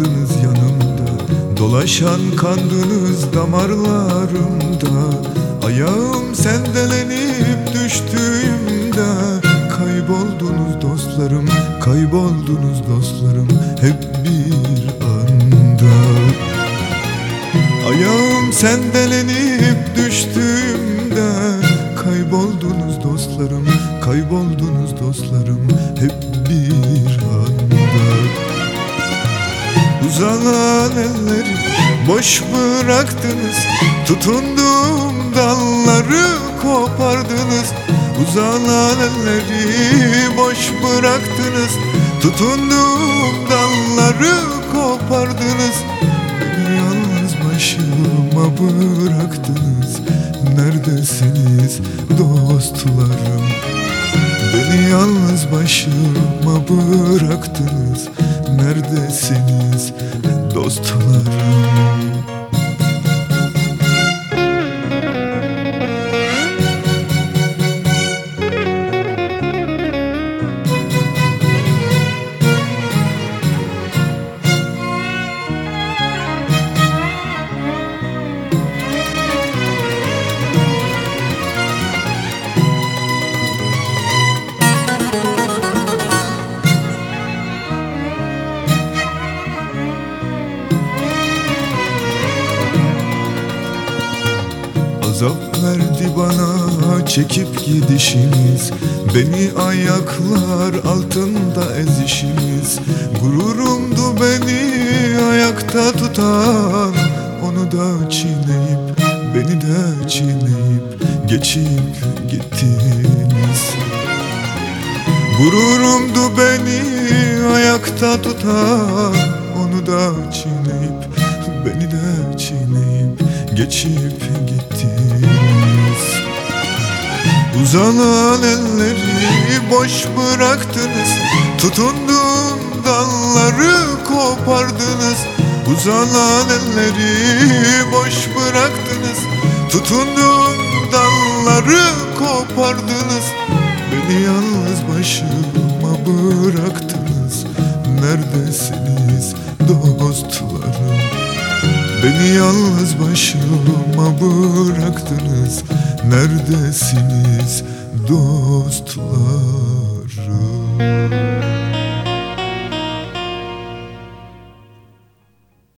vardınız yanımda. Dolaşan kandınız damarlarımda. Ayağım sendelenip düştüğümde Kayboldunuz dostlarım, kayboldunuz dostlarım Hep bir anda. Ayağım sendelenip düştüğümde Kayboldunuz dostlarım, kayboldunuz dostlarım Hep bir anda Uzanan elleri boş bıraktınız. Tutunduğum dalları kopardınız. Uzanan elleri boş bıraktınız. Tutunduğum dalları kopardınız. Beni yalnız başıma bıraktınız. Neredesiniz dostlarım? Beni yalnız başıma bıraktınız Neredesiniz dostlarım Azap verdi bana çekip gidişiniz Beni ayaklar altında ezişiniz Gururumdu beni ayakta tutan Onu da çiğneyip beni de çiğneyip Geçip gittiniz. Gururumdu beni ayakta tutan Onu da çiğneyip beni de çiğneyip Geçip gittiniz. Uzanan elleri boş bıraktınız. Tutunduğum dalları kopardınız. Uzanan elleri boş bıraktınız. Tutunduğum dalları kopardınız. Beni yalnız başıma bıraktınız. Neredesiniz dostlarım Beni yalnız başıma bıraktınız. Neredesiniz dostlar